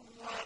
الله